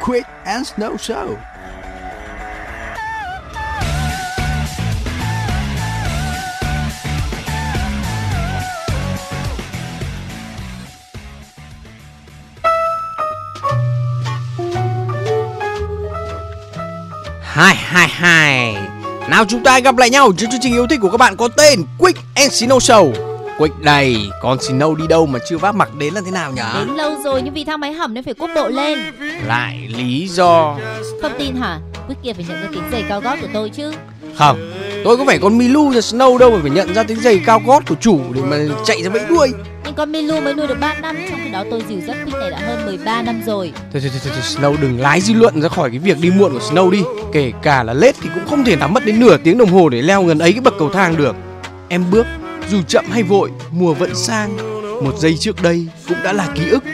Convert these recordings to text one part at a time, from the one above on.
Quick and Snow Show. Hai hai hai Nào chúng ta gặp lại nhau trên chương trình yêu thích của các bạn có tên Quick and Snow Show Quick đây, còn Snow đi đâu mà chưa vác mặc đến là thế nào nhỉ? Đến lâu rồi nhưng vì thang máy hỏng nên phải quốc độ lên. Lại lý do. Không tin hả? Quick kia phải nhận ra tiếng giày cao gót của tôi chứ. Không, tôi có phải con Milu và Snow đâu mà phải nhận ra tiếng giày cao gót của chủ để mà chạy ra bẫy đuôi. Nhưng con Milu mới nuôi được 3 năm Trong khi đó tôi dìu dắt Quick này đã hơn 13 năm rồi. Thôi, thôi, thôi, thôi, Snow đừng lái dư luận ra khỏi cái việc đi muộn của Snow đi. Kể cả là lết thì cũng không thể nào mất đến nửa tiếng đồng hồ để leo gần ấy cái bậc cầu thang được. Em bước, dù chậm hay vội, mùa vẫn sang. Một giây trước đây cũng đã là ký ức. Ừ,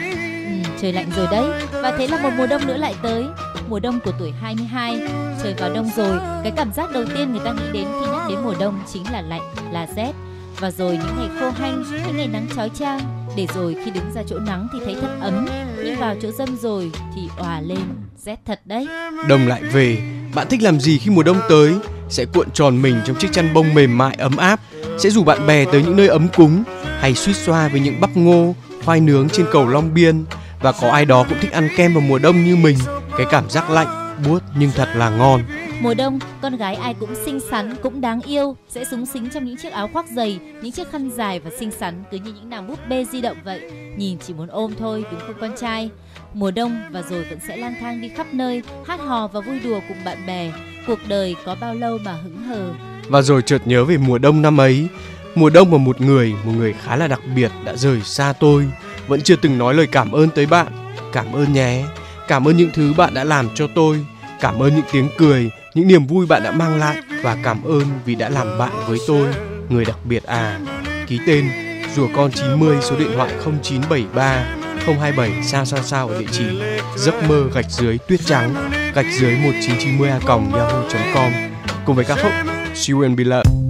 Trời lạnh rồi đấy. Và thế là một mùa đông nữa lại tới. Mùa đông của tuổi 22 Trời vào đông rồi. Cái cảm giác đầu tiên người ta nghĩ đến khi nhắc đến mùa đông Chính là lạnh, là rét. Và rồi những ngày khô hanh, những ngày nắng chói chang. Để rồi khi đứng ra chỗ nắng thì thấy thật ấm. Nhưng vào chỗ dâm rồi thì òa lên Rét thật đấy. Đông lại về, bạn thích làm gì khi mùa đông tới? Sẽ cuộn tròn mình trong chiếc chăn bông mềm mại ấm áp. Sẽ rủ bạn bè tới những nơi ấm cúng Hay suýt xoa với những bắp ngô, khoai nướng trên cầu Long Biên. Và có ai đó cũng thích ăn kem vào mùa đông như mình. Cái cảm giác lạnh, buốt nhưng thật là ngon. Mùa đông, con gái ai cũng xinh xắn, cũng đáng yêu, sẽ súng xính trong những chiếc áo khoác dày, những chiếc khăn dài và xinh xắn cứ như những nàng búp bê di động vậy. Nhìn chỉ muốn ôm thôi, đúng không con trai? Mùa đông và rồi vẫn sẽ lang thang đi khắp nơi, hát hò và vui đùa cùng bạn bè. Cuộc đời có bao lâu mà hững hờ. Và rồi chợt nhớ về mùa đông năm ấy, mùa đông mà một người, một người khá là đặc biệt đã rời xa tôi, vẫn chưa từng nói lời cảm ơn tới bạn. Cảm ơn nhé, cảm ơn những thứ bạn đã làm cho tôi, cảm ơn những tiếng cười, những niềm vui bạn đã mang lại và cảm ơn vì đã làm bạn với tôi, người đặc biệt à. Ký tên rùa con 90 số điện thoại 0973 027 sao sao sao ở địa chỉ giấc mơ gạch dưới tuyết trắng gạch dưới 1990 a còng yahoo.com cùng với ca khúc She Will Be Loved.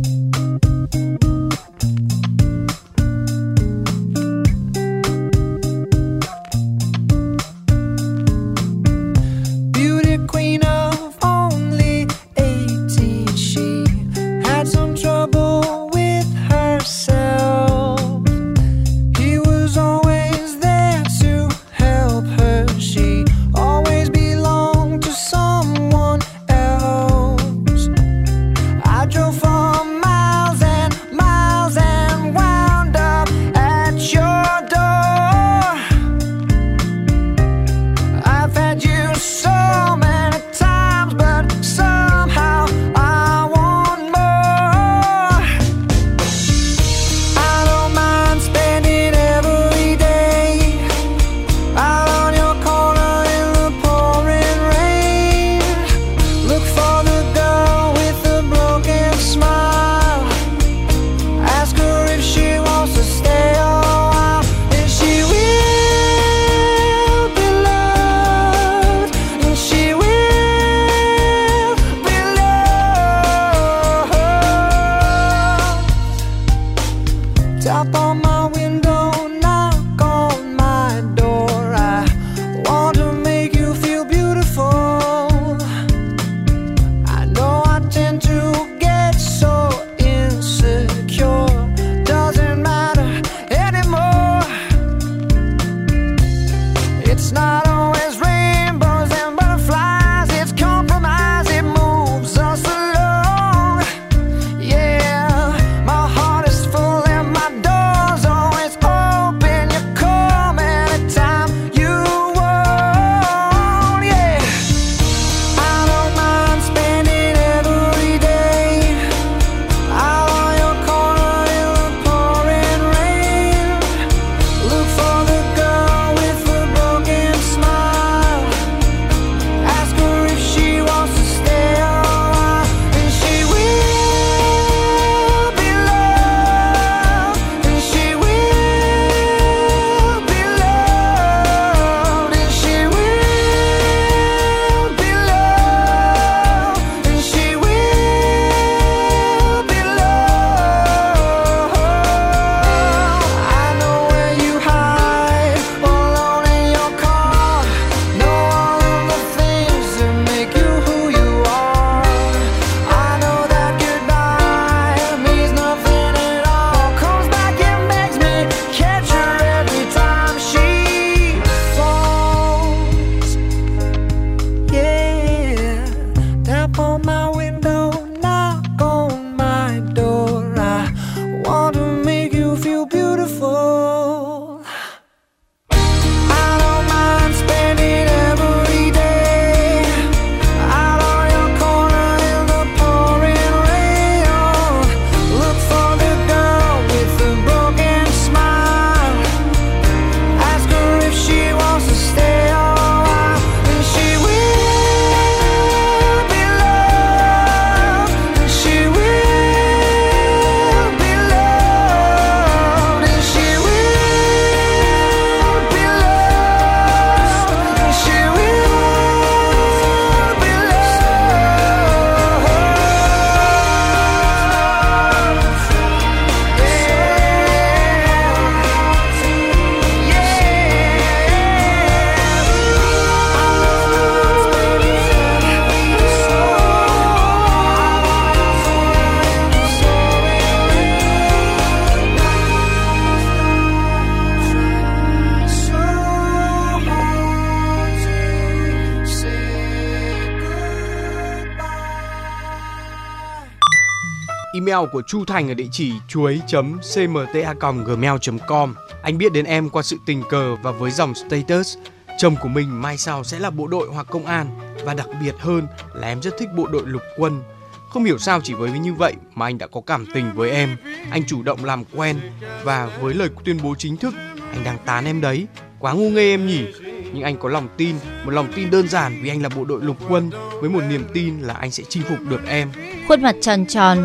Email của Chu Thành ở địa chỉ chuối.cmta.gmail.com. Anh biết đến em qua sự tình cờ và với dòng status chồng của mình mai sau sẽ là bộ đội hoặc công an và đặc biệt hơn là em rất thích bộ đội lục quân. Không hiểu sao chỉ với như vậy mà anh đã có cảm tình với em. Anh chủ động làm quen và với lời tuyên bố chính thức anh đang tán em đấy. Quá ngu ngây em nhỉ? Nhưng anh có lòng tin, một lòng tin đơn giản vì anh là bộ đội lục quân với một niềm tin là anh sẽ chinh phục được em. Khuôn mặt tròn tròn,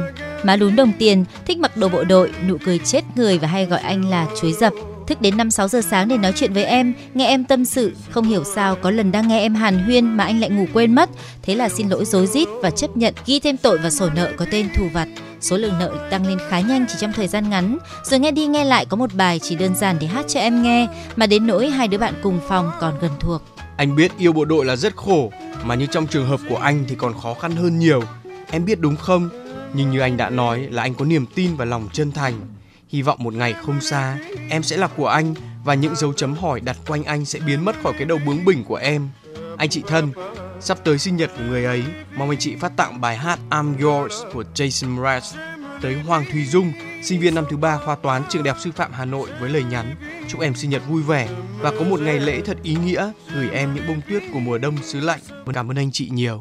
má lún đồng tiền, thích mặc đồ bộ đội, nụ cười chết người và hay gọi anh là chuối dập thức đến 5 6 giờ sáng để nói chuyện với em, nghe em tâm sự, không hiểu sao có lần đang nghe em hàn huyên mà anh lại ngủ quên mất, thế là xin lỗi dối rít và chấp nhận ghi thêm tội vào sổ nợ có tên thù vặt. Số lượng nợ tăng lên khá nhanh chỉ trong thời gian ngắn, rồi nghe đi nghe lại có một bài chỉ đơn giản để hát cho em nghe, mà đến nỗi hai đứa bạn cùng phòng còn gần thuộc. Anh biết yêu bộ đội là rất khổ, mà như trong trường hợp của anh thì còn khó khăn hơn nhiều. Em biết đúng không? Nhưng như anh đã nói là anh có niềm tin và lòng chân thành Hy vọng một ngày không xa, em sẽ là của anh và những dấu chấm hỏi đặt quanh anh sẽ biến mất khỏi cái đầu bướng bỉnh của em. Anh chị thân, sắp tới sinh nhật của người ấy, mong anh chị phát tặng bài hát I'm Yours của Jason Mraz tới Hoàng Thùy Dung, sinh viên năm thứ ba khoa toán trường Đại học Sư phạm Hà Nội với lời nhắn chúc em sinh nhật vui vẻ và có một ngày lễ thật ý nghĩa, gửi em những bông tuyết của mùa đông xứ lạnh. Cảm ơn anh chị nhiều.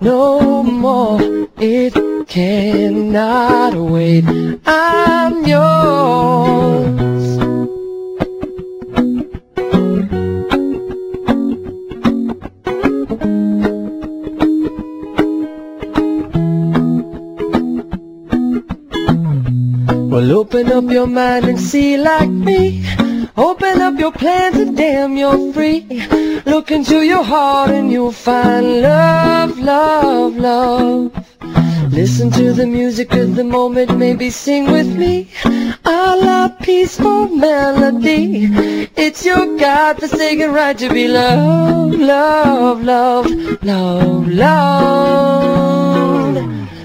no more. It cannot wait. I'm yours. Well, open up your mind and see like me. Open up your plans and damn you're free Look into your heart and you'll find love, love, love. Listen to the music of the moment, maybe sing with me. A la peaceful melody. It's your God-forsaken right to be loved, love, love, love, love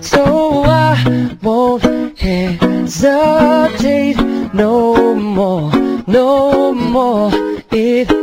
So I won't hesitate no more, no more. It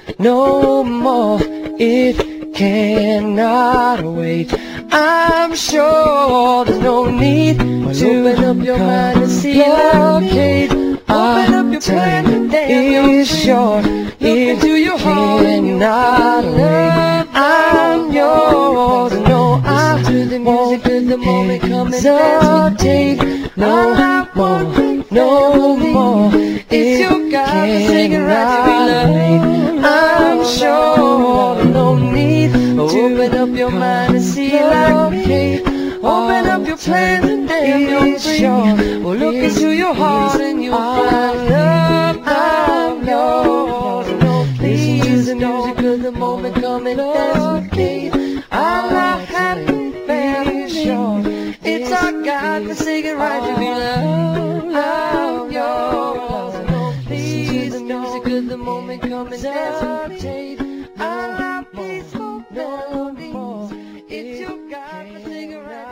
no more. It cannot wait. I'm sure there's no need well, to open up your mind and see blockade Open up your plan is short It your cannot wait. I'm yours. No, I won't hesitate. no more no more. If you can't ride, I'm sure no need to open up your mind and see like me. Open up your plans and damn you're free. Well, look into your heart and you'll find love. I'm yours. Listen to the music of the moment, coming. with me. I'm not happy, very sure. It's our God-forsaken right to be loved. I'm yours. Listen to the music of the moment, come and dance with me. I love peaceful melodies. It's your God-forsaken right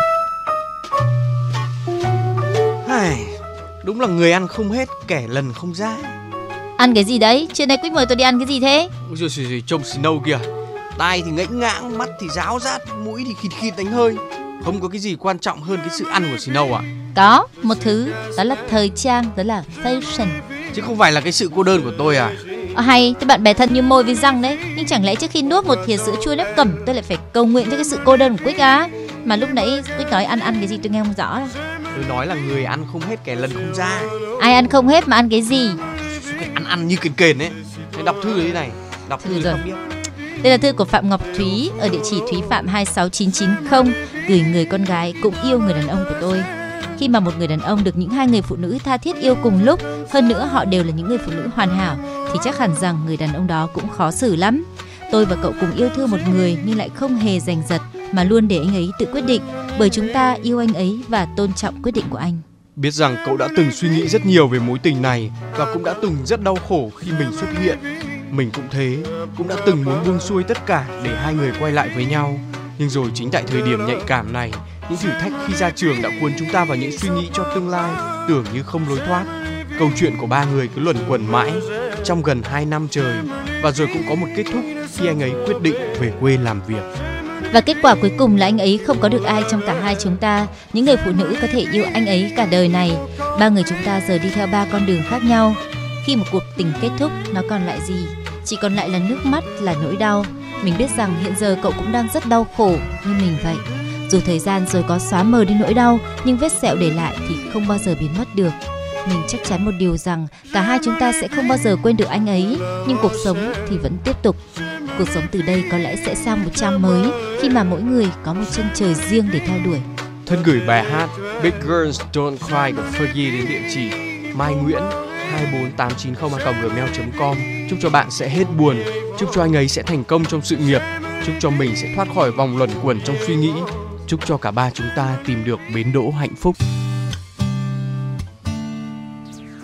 Đúng là người ăn không hết kẻ lần không ra Ăn cái gì đấy? Trưa nay Quick mời tôi đi ăn cái gì thế? Giời, giời, giời, trông Snow kìa Tai thì ngãnh ngãng, mắt thì ráo rát, mũi thì khịt khịt đánh hơi Không có cái gì quan trọng hơn cái sự ăn của Snow à Có, một thứ, đó là thời trang, đó là fashion. Chứ không phải là cái sự cô đơn của tôi à Ờ, hay, tôi bạn bè thân như môi với răng đấy. Nhưng chẳng lẽ trước khi nuốt một thìa sữa chua nếp cẩm tôi lại phải cầu nguyện cho cái sự cô đơn của Quick á? Mà lúc nãy Quick nói ăn ăn cái gì tôi nghe không rõ. Tôi nói là người ăn không hết kẻ lần không ra Ai ăn không hết mà ăn cái gì? Cái ăn ăn như kền kền ấy Hãy đọc thư đấy này Đọc thư rồi. không biết Đây là thư của Phạm Ngọc Thúy ở địa chỉ Thúy Phạm 26990 gửi người con gái cũng yêu người đàn ông của tôi. Khi mà một người đàn ông được những hai người phụ nữ tha thiết yêu cùng lúc, hơn nữa họ đều là những người phụ nữ hoàn hảo, thì chắc hẳn rằng người đàn ông đó cũng khó xử lắm. Tôi và cậu cùng yêu thương một người nhưng lại không hề giành giật mà luôn để anh ấy tự quyết định, bởi chúng ta yêu anh ấy và tôn trọng quyết định của anh. Biết rằng cậu đã từng suy nghĩ rất nhiều về mối tình này Và cũng đã từng rất đau khổ khi mình xuất hiện. Mình cũng thế Cũng đã từng muốn buông xuôi tất cả để hai người quay lại với nhau. Nhưng rồi chính tại thời điểm nhạy cảm này Những thử thách khi ra trường đã cuốn chúng ta vào những suy nghĩ cho tương lai Tưởng như không lối thoát. Câu chuyện của ba người cứ luẩn quẩn mãi Trong gần 2 năm trời. Và rồi cũng có một kết thúc khi anh ấy quyết định về quê làm việc Và kết quả cuối cùng là anh ấy không có được ai trong cả hai chúng ta, những người phụ nữ có thể yêu anh ấy cả đời này. Ba người chúng ta giờ đi theo ba con đường khác nhau. Khi một cuộc tình kết thúc, nó còn lại gì? Chỉ còn lại là nước mắt, là nỗi đau. Mình biết rằng hiện giờ cậu cũng đang rất đau khổ như mình vậy. Dù thời gian rồi có xóa mờ đi nỗi đau, nhưng vết sẹo để lại thì không bao giờ biến mất được. Mình chắc chắn một điều rằng cả hai chúng ta sẽ không bao giờ quên được anh ấy, nhưng cuộc sống thì vẫn tiếp tục. Cuộc sống từ đây có lẽ sẽ sang một trang mới khi mà mỗi người có một chân trời riêng để theo đuổi. Thân gửi bài hát Big Girls Don't Cry của Fergie đến địa chỉ Mai Nguyễn 24890@gmail.com Chúc cho bạn sẽ hết buồn Chúc cho anh ấy sẽ thành công trong sự nghiệp Chúc cho mình sẽ thoát khỏi vòng luẩn quẩn trong suy nghĩ Chúc cho cả ba chúng ta tìm được bến đỗ hạnh phúc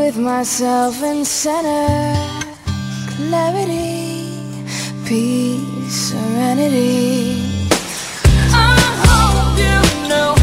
With myself and center clarity, peace, serenity. I hope you know,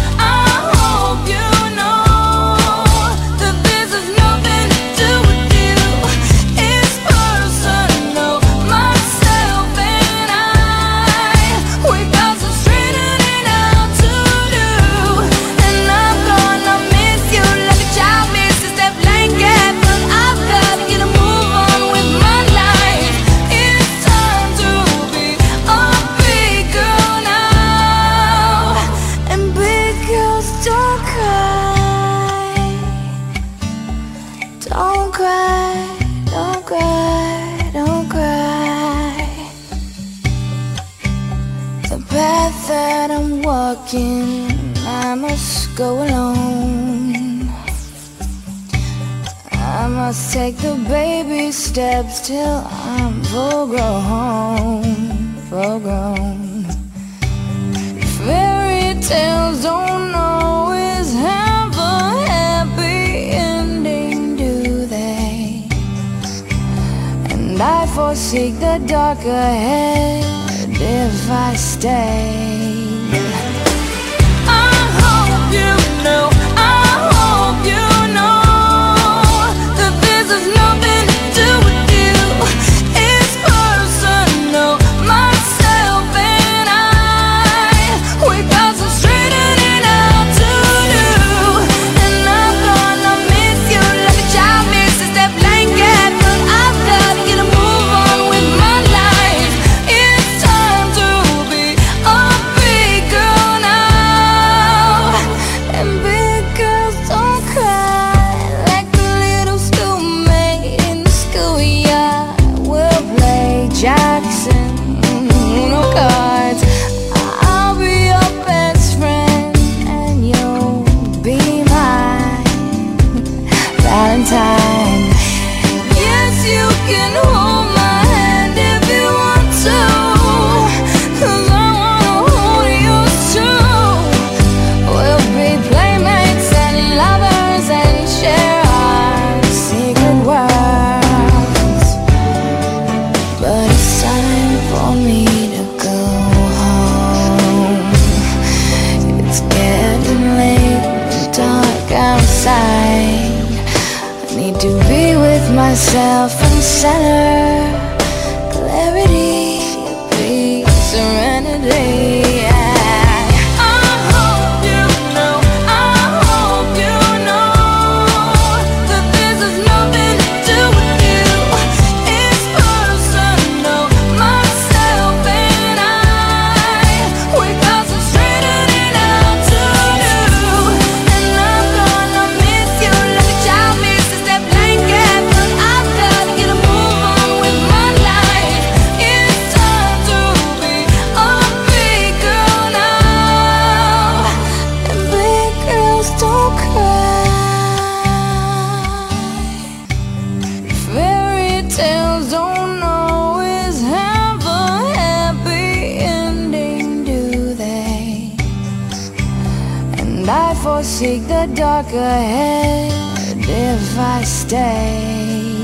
ahead if I stay.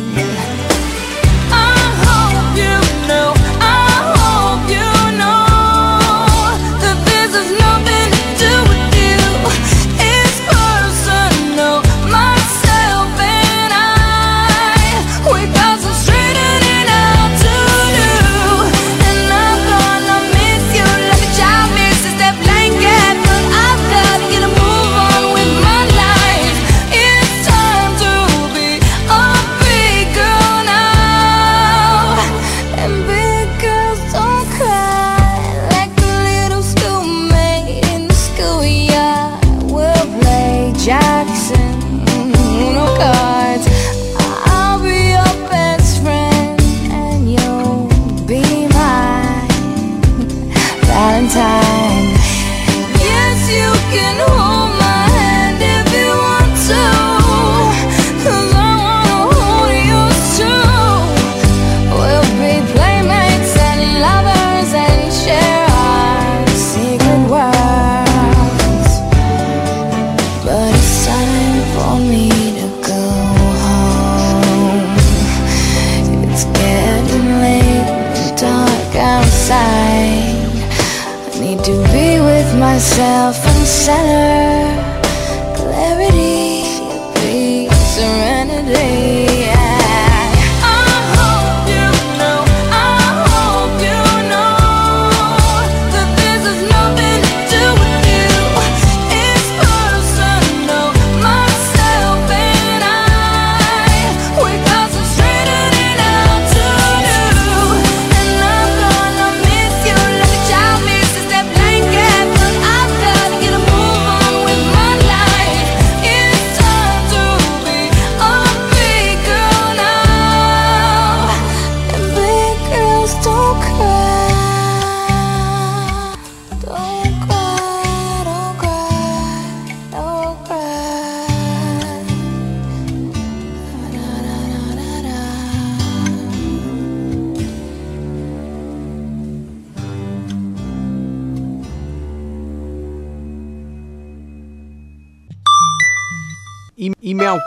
I hope you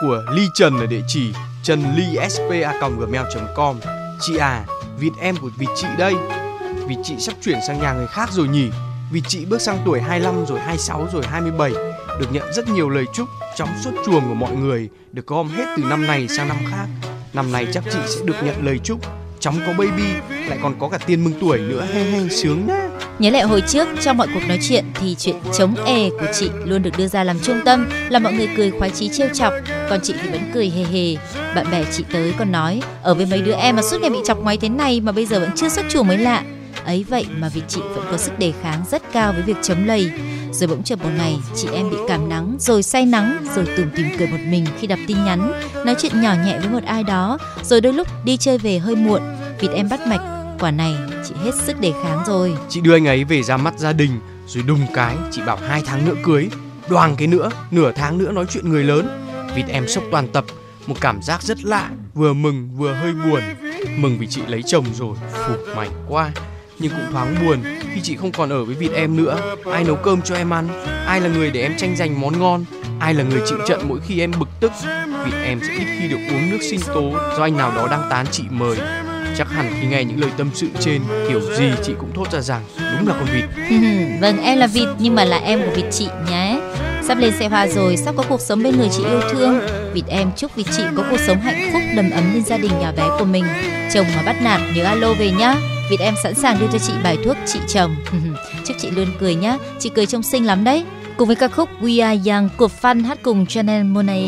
của Ly Trần ở địa chỉ trần.ly.spa@gmail.com. Chị à, vịt em của vịt chị đây. Vịt chị sắp chuyển sang nhà người khác rồi nhỉ? Vịt chị bước sang tuổi 25 rồi 26 rồi 27 được nhận rất nhiều lời chúc trong suốt chuồng của mọi người được gom hết từ năm này sang năm khác. Năm này chắc chị sẽ được nhận lời chúc chóng có baby lại còn có cả tiền mừng tuổi nữa he he sướng nha. Nhớ lại hồi trước trong mọi cuộc nói chuyện thì chuyện chống e của chị luôn được đưa ra làm trung tâm, là mọi người cười khoái chí trêu chọc, còn chị thì vẫn cười hề hề. Bạn bè chị tới còn nói, ở với mấy đứa em mà suốt ngày bị chọc ngoáy thế này mà bây giờ vẫn chưa xuất chuồng mới lạ. Ấy vậy mà vì chị vẫn có sức đề kháng rất cao với việc chống lây. Rồi bỗng chợt một ngày, chị em bị cảm nắng, rồi say nắng, rồi tủm tìm cười một mình khi đọc tin nhắn, nói chuyện nhỏ nhẹ với một ai đó, rồi đôi lúc đi chơi về hơi muộn, vịt em bắt mạch, quả này chị hết sức đề kháng rồi. Chị đưa anh ấy về ra mắt gia đình, rồi đùng cái chị bảo hai tháng nữa cưới, đoàn cái nữa, nửa tháng nữa nói chuyện người lớn. Vịt em sốc toàn tập, một cảm giác rất lạ, vừa mừng vừa hơi buồn. Mừng vì chị lấy chồng rồi phù mày qua nhưng cũng thoáng buồn khi chị không còn ở với vịt em nữa. Ai nấu cơm cho em ăn? Ai là người để em tranh giành món ngon? Ai là người chịu trận mỗi khi em bực tức? Vịt em sẽ ít khi được uống nước sinh tố do anh nào đó đang tán chị mời chắc hẳn khi nghe những lời tâm sự trên, kiểu gì chị cũng thốt ra rằng đúng là con vịt. Vâng em là vịt, nhưng mà là em của vịt chị nhé. Sắp lên xe hoa rồi, sắp có cuộc sống bên người chị yêu thương. Vịt em, chúc vịt chị có cuộc sống hạnh phúc đầm ấm bên gia đình nhỏ bé của mình. Chồng mà bắt nạt nhớ alo về nhá. Vịt em sẵn sàng đưa cho chị bài thuốc trị chồng chúc chị luôn cười nhá. Chị cười trông xinh lắm đấy. Cùng với ca khúc We Are Young của Fun hát cùng Chanel Monae.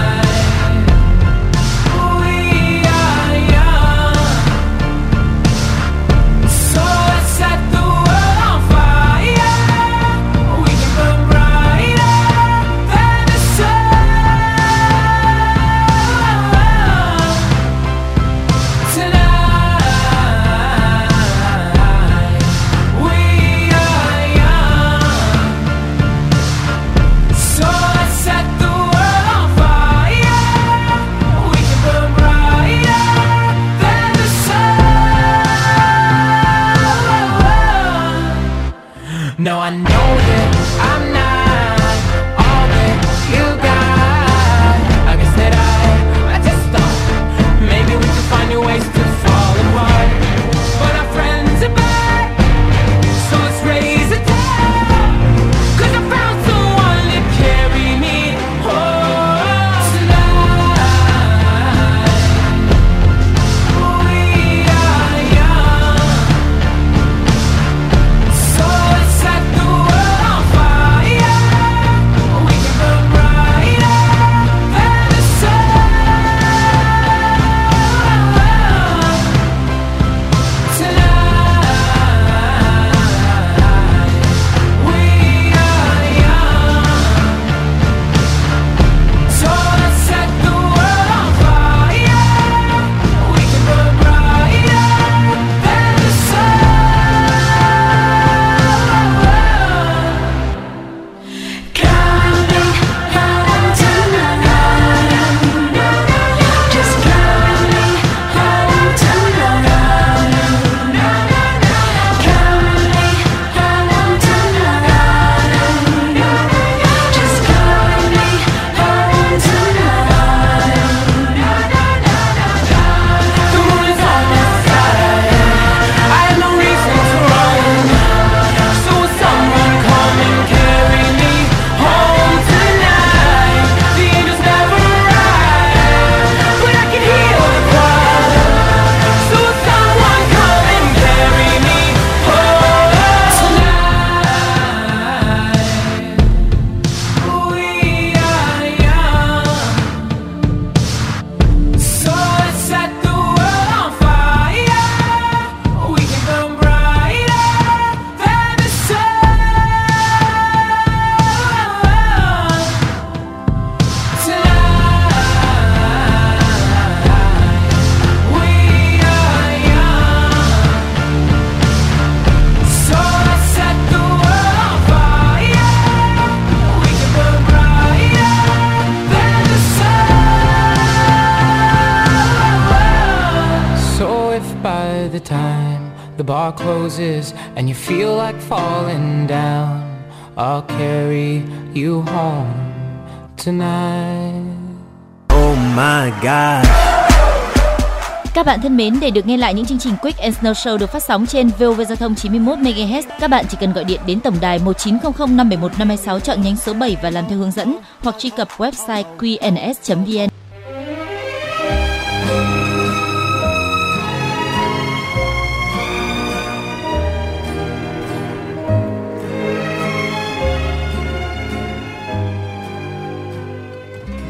Mến, để được nghe lại những chương trình Quick and Snow Show được phát sóng trên VOV Giao thông 91 MHz, các bạn chỉ cần gọi điện đến tổng đài 1900 571 526 chọn nhánh số 7 và làm theo hướng dẫn hoặc truy cập website qns.vn.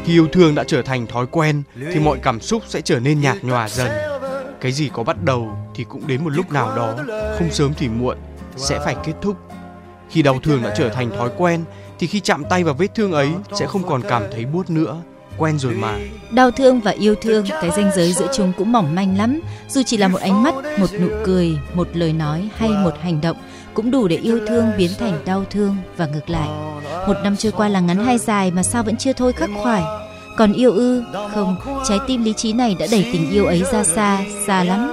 Khi yêu thương đã trở thành thói quen thì mọi cảm xúc sẽ trở nên nhạt nhòa dần. Cái gì có bắt đầu thì cũng đến một lúc nào đó, không sớm thì muộn, sẽ phải kết thúc. Khi đau thương đã trở thành thói quen thì khi chạm tay vào vết thương ấy sẽ không còn cảm thấy buốt nữa. Quen rồi mà. Đau thương và yêu thương, cái ranh giới giữa chúng cũng mỏng manh lắm. Dù chỉ là một ánh mắt, một nụ cười, một lời nói hay một hành động cũng đủ để yêu thương biến thành đau thương và ngược lại. Một năm trôi qua là ngắn hay dài mà sao vẫn chưa thôi khắc khoải. Còn yêu ư? Không, trái tim lý trí này đã đẩy tình yêu ấy ra xa, xa lắm.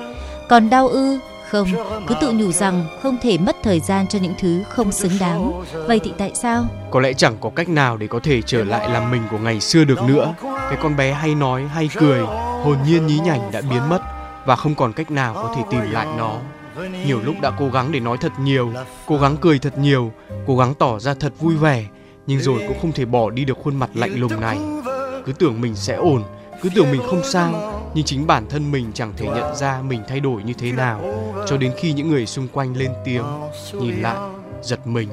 Còn đau ư? Không, cứ tự nhủ rằng không thể mất thời gian cho những thứ không xứng đáng. Vậy thì tại sao? Có lẽ chẳng có cách nào để có thể trở lại làm mình của ngày xưa được nữa. Cái con bé hay nói, hay cười, hồn nhiên nhí nhảnh đã biến mất và không còn cách nào có thể tìm lại nó. Nhiều lúc đã cố gắng để nói thật nhiều, cố gắng cười thật nhiều, cố gắng tỏ ra thật vui vẻ, nhưng rồi cũng không thể bỏ đi được khuôn mặt lạnh lùng này. Cứ tưởng mình sẽ ổn, cứ tưởng mình không sao, nhưng chính bản thân mình chẳng thể nhận ra mình thay đổi như thế nào, cho đến khi những người xung quanh lên tiếng, nhìn lại, giật mình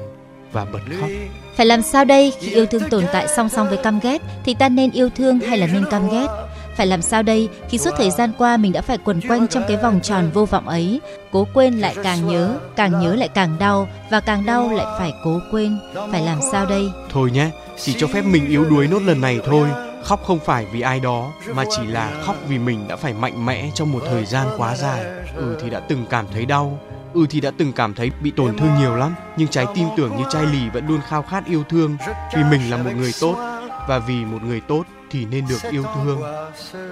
và bật khóc. Phải làm sao đây khi yêu thương tồn tại song song với căm ghét thì ta nên yêu thương hay là nên căm ghét? Phải làm sao đây khi suốt thời gian qua mình đã phải quần quanh trong cái vòng tròn vô vọng ấy, cố quên lại càng nhớ, càng nhớ lại càng đau và càng đau lại phải cố quên. Phải làm sao đây? Thôi nhé, chỉ cho phép mình yếu đuối nốt lần này thôi. Khóc không phải vì ai đó mà chỉ là khóc vì mình đã phải mạnh mẽ trong một thời gian quá dài. Ừ thì đã từng cảm thấy đau, ừ thì đã từng cảm thấy bị tổn thương nhiều lắm, nhưng trái tim tưởng như chai lì vẫn luôn khao khát yêu thương vì mình là một người tốt và vì một người tốt thì nên được yêu thương.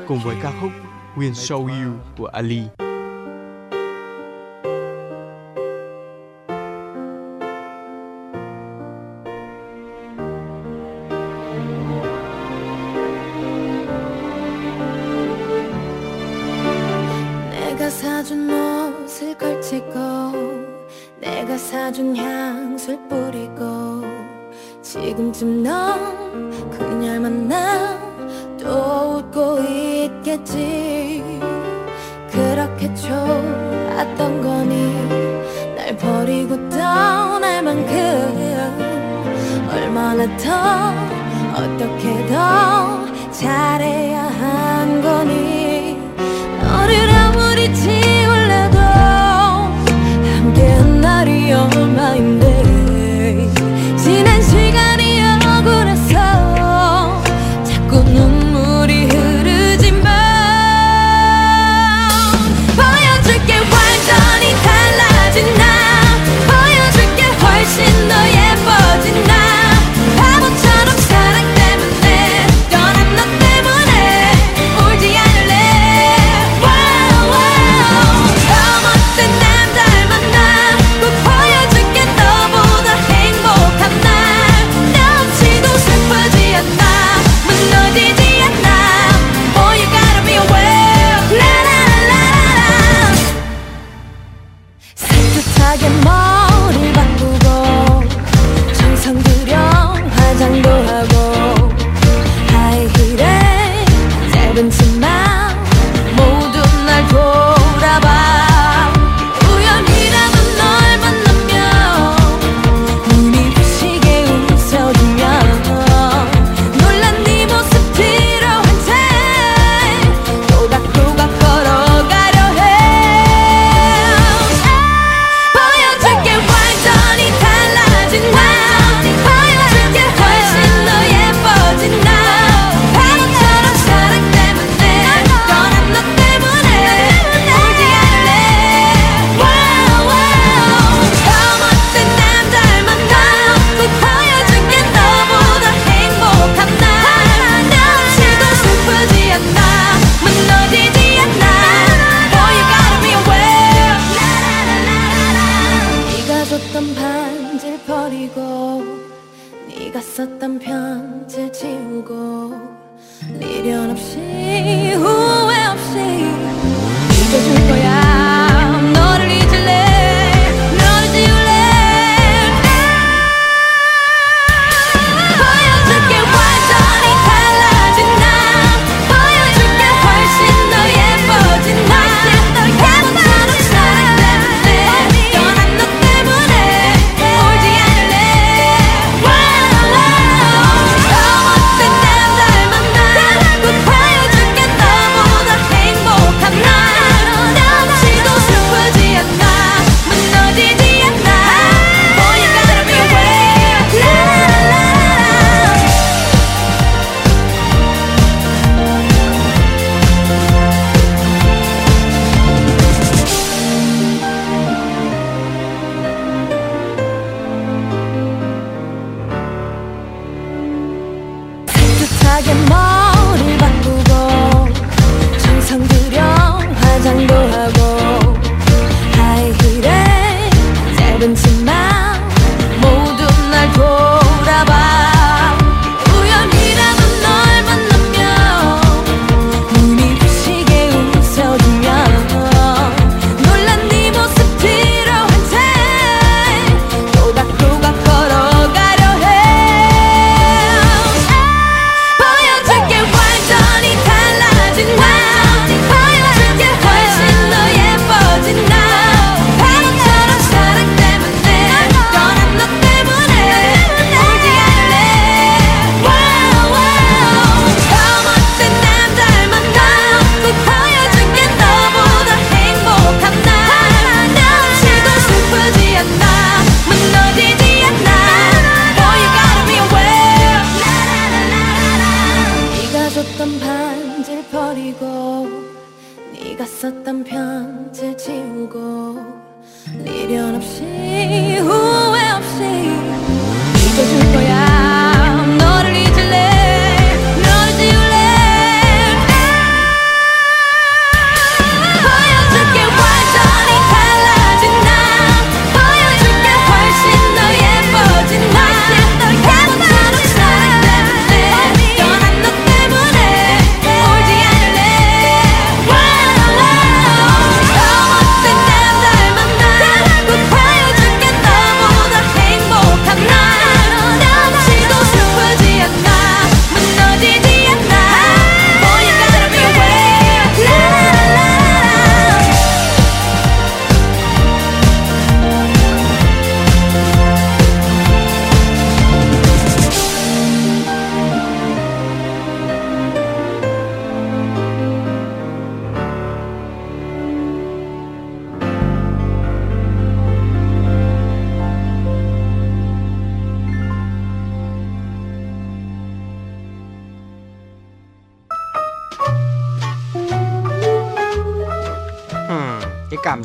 Cùng với ca khúc We'll Show You của Ali. 모든 날 돌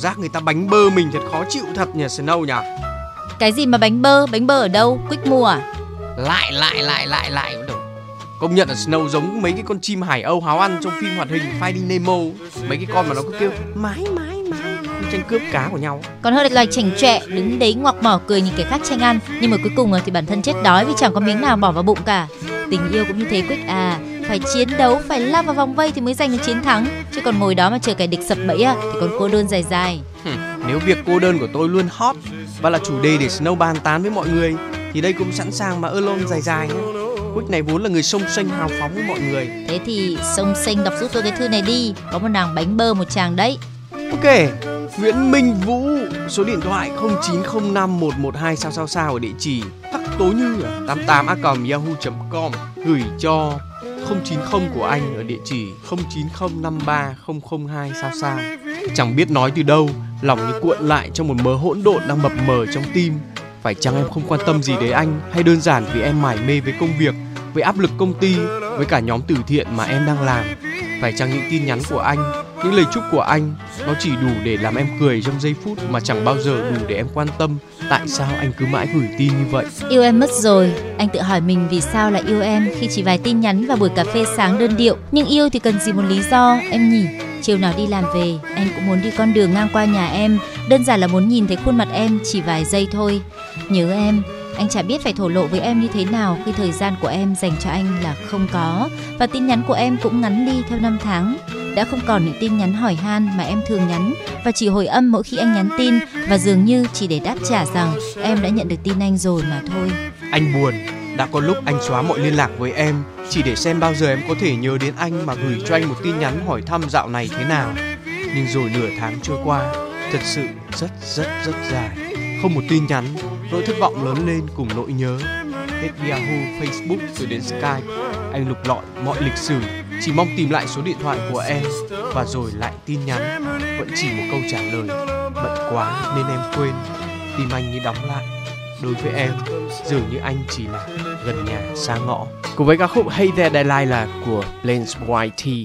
giác người ta bánh bơ mình thật khó chịu thật nhỉ Snow nhỉ Cái gì mà bánh bơ? Bánh bơ ở đâu? Quick mua à? lại lại lại lại lại công nhận là Snow giống mấy cái con chim hải âu háo ăn trong phim hoạt hình Finding Nemo mấy cái con mà nó cứ kêu mái mái mái tranh cướp cá của nhau Còn hơn là loài chảnh chọe đứng đấy ngoặc mỏ cười nhìn kẻ khác tranh ăn nhưng mà cuối cùng thì bản thân chết đói vì chẳng có miếng nào bỏ vào bụng cả. Tình yêu cũng như thế Quick à, phải chiến đấu, phải lao vào vòng vây thì mới giành được chiến thắng. Chứ còn ngồi đó mà chờ kẻ địch sập bẫy à, thì còn cô đơn dài dài. Nếu việc cô đơn của tôi luôn hot và là chủ đề để Snow bàn tán với mọi người thì đây cũng sẵn sàng mà alone dài dài nhé Quick này vốn là người sông xanh hào phóng với mọi người Thế thì sông xanh đọc giúp tôi cái thư này đi. Có một nàng bánh bơ một chàng đấy. Ok, Nguyễn Minh Vũ, số điện thoại 09051112 sao sao sao ở địa chỉ Tắc Tố Như à, 88 a yahoo.com gửi cho 090 của anh ở địa chỉ 09053002 sao sao. Chẳng biết nói từ đâu, lòng như cuộn lại trong một mớ hỗn độn đang mập mờ trong tim. Phải chăng em không quan tâm gì đến anh hay đơn giản vì em mải mê với công việc, với áp lực công ty, với cả nhóm từ thiện mà em đang làm? Phải chăng những tin nhắn của anh, những lời chúc của anh nó chỉ đủ để làm em cười trong giây phút mà chẳng bao giờ đủ để em quan tâm tại sao anh cứ mãi gửi tin như vậy? Yêu em mất rồi, anh tự hỏi mình vì sao lại yêu em khi chỉ vài tin nhắn và buổi cà phê sáng đơn điệu. Nhưng yêu thì cần gì một lý do, em nhỉ? Chiều nào đi làm về, anh cũng muốn đi con đường ngang qua nhà em, đơn giản là muốn nhìn thấy khuôn mặt em chỉ vài giây thôi. Nhớ em, Anh chả biết phải thổ lộ với em như thế nào khi thời gian của em dành cho anh là không có và tin nhắn của em cũng ngắn đi theo năm tháng. Đã không còn những tin nhắn hỏi han mà em thường nhắn và chỉ hồi âm mỗi khi anh nhắn tin và dường như chỉ để đáp trả rằng em đã nhận được tin anh rồi mà thôi. Anh buồn, đã có lúc anh xóa mọi liên lạc với em chỉ để xem bao giờ em có thể nhớ đến anh mà gửi cho anh một tin nhắn hỏi thăm dạo này thế nào. Nhưng rồi nửa tháng trôi qua, thật sự rất rất rất dài. Không một tin nhắn, nỗi thất vọng lớn lên cùng nỗi nhớ. Hết Yahoo, Facebook rồi đến Skype, anh lục lọi mọi lịch sử, chỉ mong tìm lại số điện thoại của em và rồi lại tin nhắn, vẫn chỉ một câu trả lời, bận quá nên em quên. Tim anh như đóng lại. Đối với em, dường như anh chỉ là gần nhà xa ngõ. Cùng với ca khúc Hey There Delilah của Plains White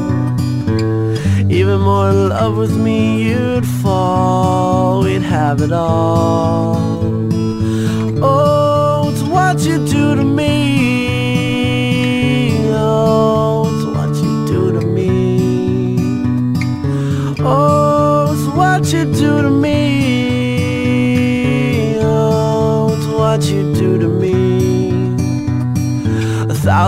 Even more in love with me, you'd fall. We'd have it all. Oh, it's what you do to me.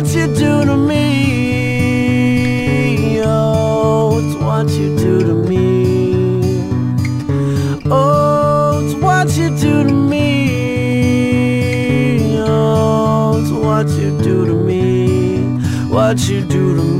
What you do to me. Oh, it's what you do to me. Oh, it's what you do to me. Oh, it's what you do to me. What you do to me.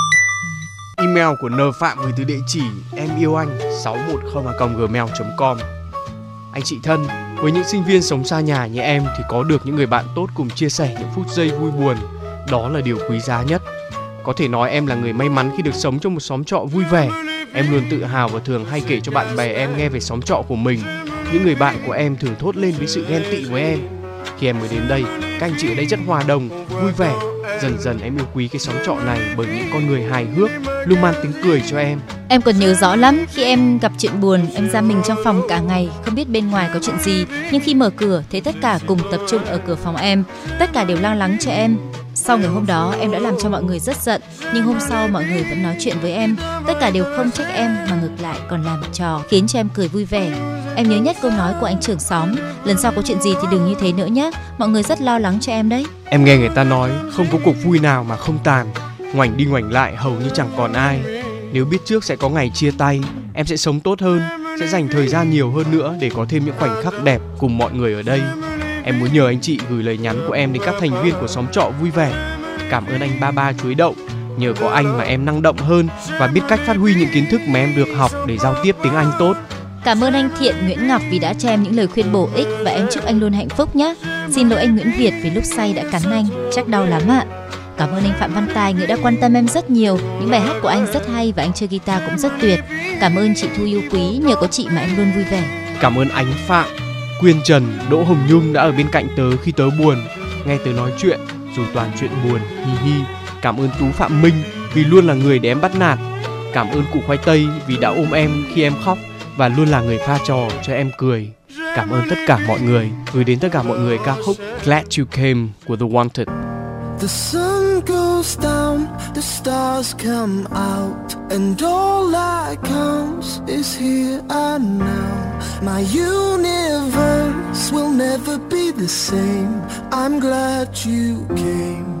Email của N Phạm gửi từ địa chỉ em yêu anh 610 gmail.com Anh chị thân, với những sinh viên sống xa nhà như em thì có được những người bạn tốt cùng chia sẻ những phút giây vui buồn, đó là điều quý giá nhất. Có thể nói em là người may mắn khi được sống trong một xóm trọ vui vẻ. Em luôn tự hào và thường hay kể cho bạn bè em nghe về xóm trọ của mình. Những người bạn của em thường thốt lên với sự ghen tị với em. Khi em mới đến đây, các anh chị ở đây rất hòa đồng, vui vẻ. Dần dần em yêu quý cái xóm trọ này bởi những con người hài hước, luôn mang tiếng cười cho em. Em còn nhớ rõ lắm khi em gặp chuyện buồn, em ra mình trong phòng cả ngày, không biết bên ngoài có chuyện gì, nhưng khi mở cửa thấy tất cả cùng tập trung ở cửa phòng em, tất cả đều lo lắng cho em. Sau ngày hôm đó em đã làm cho mọi người rất giận, nhưng hôm sau mọi người vẫn nói chuyện với em, tất cả đều không trách em mà ngược lại còn làm trò, khiến cho em cười vui vẻ. Em nhớ nhất câu nói của anh trưởng xóm, lần sau có chuyện gì thì đừng như thế nữa nhé, mọi người rất lo lắng cho em đấy. Em nghe người ta nói không có cuộc vui nào mà không tàn, ngoảnh đi ngoảnh lại hầu như chẳng còn ai. Nếu biết trước sẽ có ngày chia tay, em sẽ sống tốt hơn, sẽ dành thời gian nhiều hơn nữa để có thêm những khoảnh khắc đẹp cùng mọi người ở đây. Em muốn nhờ anh chị gửi lời nhắn của em đến các thành viên của xóm trọ vui vẻ. Cảm ơn anh ba ba chuối đậu. Nhờ có anh mà em năng động hơn và biết cách phát huy những kiến thức mà em được học để giao tiếp tiếng Anh tốt. Cảm ơn anh Thiện Nguyễn Ngọc vì đã cho em những lời khuyên bổ ích và em chúc anh luôn hạnh phúc nhé. Xin lỗi anh Nguyễn Việt vì lúc say đã cắn anh, chắc đau lắm ạ. Cảm ơn anh Phạm Văn Tài người đã quan tâm em rất nhiều. Những bài hát của anh rất hay và anh chơi guitar cũng rất tuyệt. Cảm ơn chị Thu yêu quý, nhờ có chị mà em luôn vui vẻ. Cảm ơn anh Phạm, Quyên Trần, Đỗ Hồng Nhung đã ở bên cạnh tớ khi tớ buồn, nghe tớ nói chuyện dù toàn chuyện buồn, hi hi. Cảm ơn Tú Phạm Minh vì luôn là người để em bắt nạt. Cảm ơn cụ khoai tây vì đã ôm em khi em khóc và luôn là người pha trò cho em cười. Cảm ơn tất cả mọi người, gửi đến tất cả mọi người ca khúc Glad You Came của The Wanted. The sun goes down, the stars come out, and all that counts is here and now. My universe will never be the same. I'm glad you came.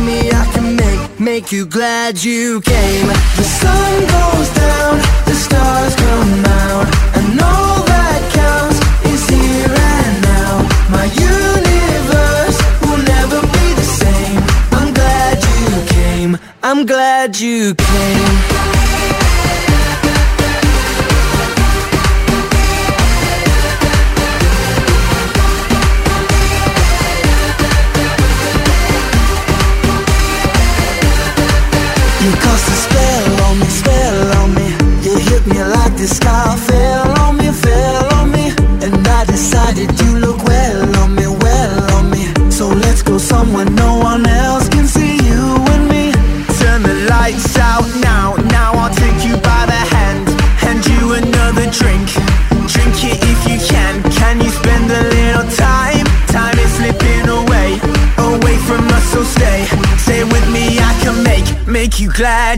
Make you glad you came.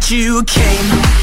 You glad you came.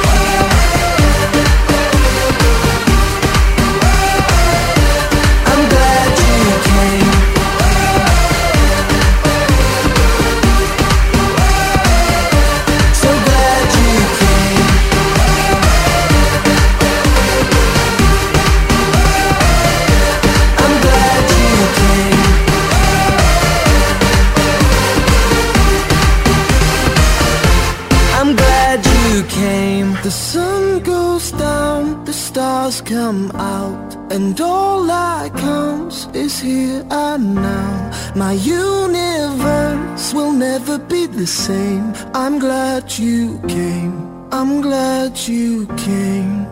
And all that counts is here and now. My universe will never be the same. I'm glad you came. I'm glad you came.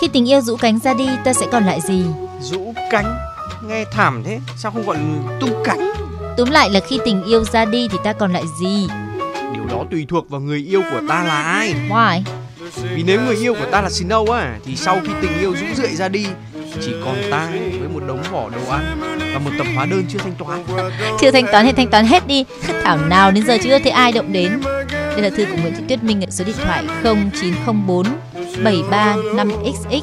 Khi tình yêu rũ cánh ra đi, ta sẽ còn lại gì? Rũ cánh Nghe thảm thế Sao không gọi là tung cánh Túm lại là khi tình yêu ra đi thì ta còn lại gì? Điều đó tùy thuộc vào người yêu của ta là ai Why? Vì nếu người yêu của ta là Snow á Thì sau khi tình yêu rũ rượi ra đi Chỉ còn ta với một đống vỏ đồ ăn Và một tập hóa đơn chưa thanh toán Chưa thanh toán thì thanh toán hết đi. Thảo nào đến giờ chưa thấy ai động đến. Đây là thư của Nguyễn Thị Tuyết Minh ở số điện thoại 0904 735XX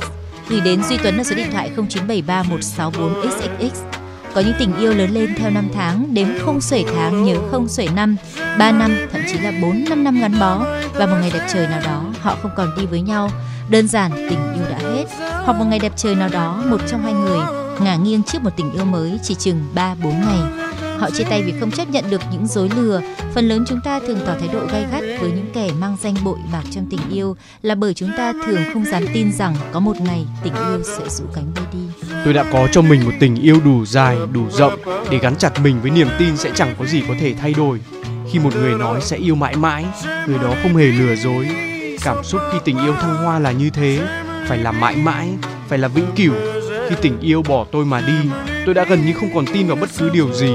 gửi đến Duy Tuấn ở số điện thoại 0973 164 xxx. Có những tình yêu lớn lên theo năm tháng, đếm không xuể tháng, nhớ không xuể năm, 3 năm, thậm chí là 4 5 năm gắn bó và một ngày đẹp trời nào đó họ không còn đi với nhau. Đơn giản tình yêu đã hết. Hoặc một ngày đẹp trời nào đó, một trong hai người ngả nghiêng trước một tình yêu mới chỉ chừng 3 4 ngày. Họ chia tay vì không chấp nhận được những dối lừa. Phần lớn chúng ta thường tỏ thái độ gay gắt với những kẻ mang danh bội bạc trong tình yêu là bởi chúng ta thường không dám tin rằng có một ngày tình yêu sẽ rũ cánh bay đi. Tôi đã có cho mình một tình yêu đủ dài, đủ rộng để gắn chặt mình với niềm tin sẽ chẳng có gì có thể thay đổi. Khi một người nói sẽ yêu mãi mãi, người đó không hề lừa dối. Cảm xúc khi tình yêu thăng hoa là như thế, phải là mãi mãi, phải là vĩnh cửu. Khi tình yêu bỏ tôi mà đi, tôi đã gần như không còn tin vào bất cứ điều gì.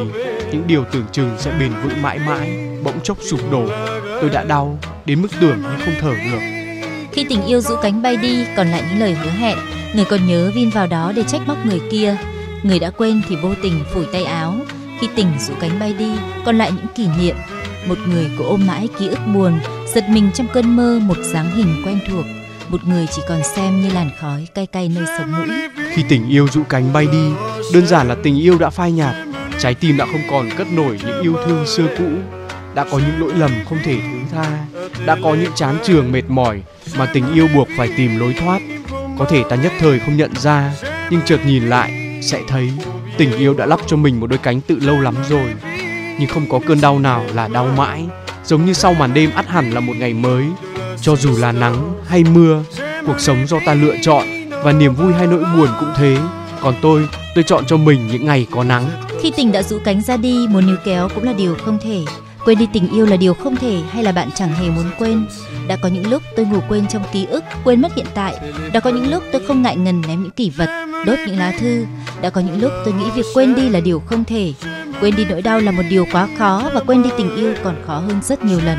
Những điều tưởng chừng sẽ bền vững mãi mãi, bỗng chốc sụp đổ. Tôi đã đau đến mức tưởng như không thở được. Khi tình yêu rũ cánh bay đi, còn lại những lời hứa hẹn, người còn nhớ vin vào đó để trách móc người kia. Người đã quên thì vô tình phủi tay áo. Khi tình rũ cánh bay đi, còn lại những kỷ niệm. Một người cố ôm mãi ký ức buồn, giật mình trong cơn mơ một dáng hình quen thuộc. Một người chỉ còn xem như làn khói cay cay nơi sống mũi. Khi tình yêu rũ cánh bay đi, đơn giản là tình yêu đã phai nhạt, trái tim đã không còn cất nổi những yêu thương xưa cũ, đã có những lỗi lầm không thể thứ tha, đã có những chán trường mệt mỏi mà tình yêu buộc phải tìm lối thoát. Có thể ta nhất thời không nhận ra, nhưng chợt nhìn lại sẽ thấy tình yêu đã lắp cho mình một đôi cánh tự lâu lắm rồi. Nhưng không có cơn đau nào là đau mãi, giống như sau màn đêm ắt hẳn là một ngày mới. Cho dù là nắng hay mưa, cuộc sống do ta lựa chọn và niềm vui hay nỗi buồn cũng thế. Còn tôi, tôi chọn cho mình những ngày có nắng. Khi tình đã rũ cánh ra đi, muốn níu kéo cũng là điều không thể. Quên đi tình yêu là điều không thể hay là bạn chẳng hề muốn quên. Đã có những lúc tôi ngủ quên trong ký ức, quên mất hiện tại. Đã có những lúc tôi không ngại ngần ném những kỷ vật, đốt những lá thư. Đã có những lúc tôi nghĩ việc quên đi là điều không thể. Quên đi nỗi đau là một điều quá khó và quên đi tình yêu còn khó hơn rất nhiều lần.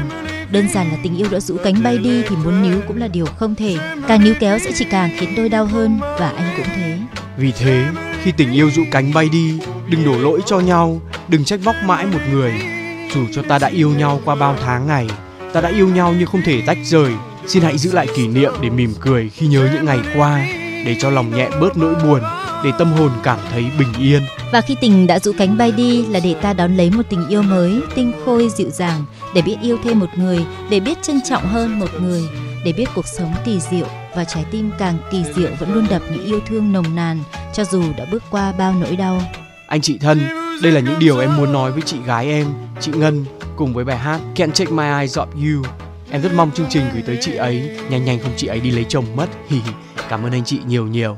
Đơn giản là tình yêu đã rũ cánh bay đi thì muốn níu cũng là điều không thể. Càng níu kéo sẽ chỉ càng khiến tôi đau hơn và anh cũng thế. Vì thế, khi tình yêu dụ cánh bay đi, đừng đổ lỗi cho nhau, đừng trách móc mãi một người. Dù cho ta đã yêu nhau qua bao tháng ngày, ta đã yêu nhau nhưng không thể tách rời. Xin hãy giữ lại kỷ niệm để mỉm cười khi nhớ những ngày qua, để cho lòng nhẹ bớt nỗi buồn, để tâm hồn cảm thấy bình yên. Và khi tình đã rũ cánh bay đi là để ta đón lấy một tình yêu mới, tinh khôi dịu dàng, để biết yêu thêm một người, để biết trân trọng hơn một người, để biết cuộc sống kỳ diệu và trái tim càng kỳ diệu vẫn luôn đập những yêu thương nồng nàn cho dù đã bước qua bao nỗi đau. Anh chị thân, Đây là những điều em muốn nói với chị gái em, chị Ngân cùng với bài hát Can't Take My Eyes Off You. Em rất mong chương trình gửi tới chị ấy, nhanh nhanh không chị ấy đi lấy chồng mất. hì. Cảm ơn anh chị nhiều nhiều.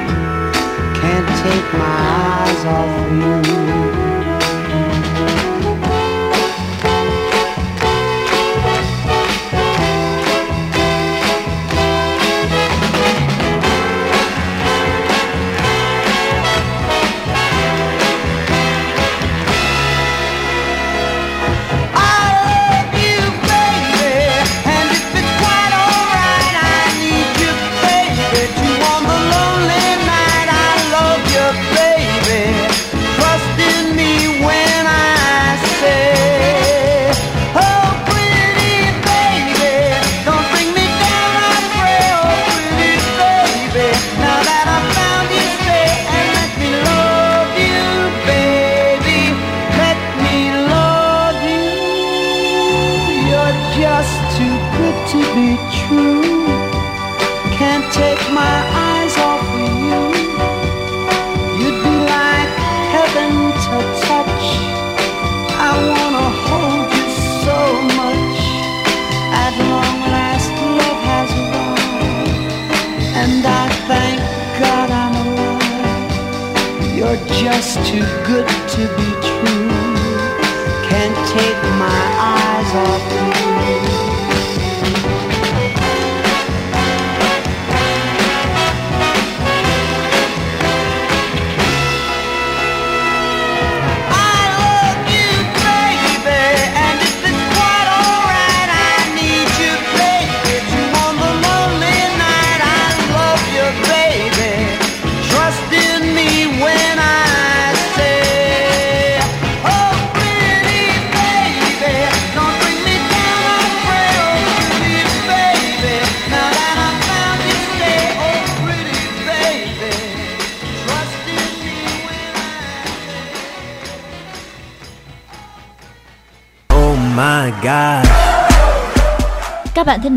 can't take my eyes off you. True.